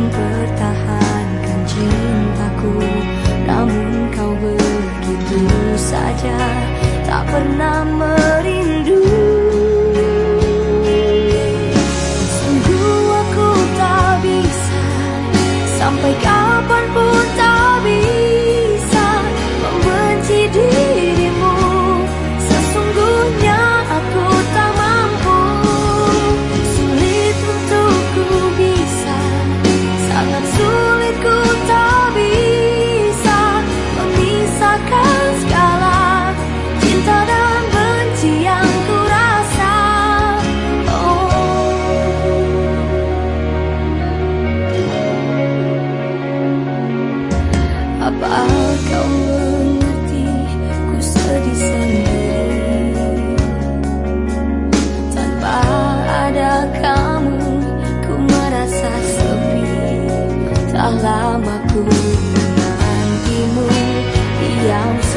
Mempertahankan cintaku. Namun kau begitu saja Tak pernah merindu. Sungguh aku tak bisa Sampai kapan pun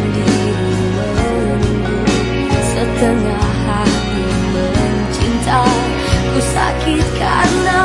sendiri menunggu Setengah hati mencinta Ku sakit karena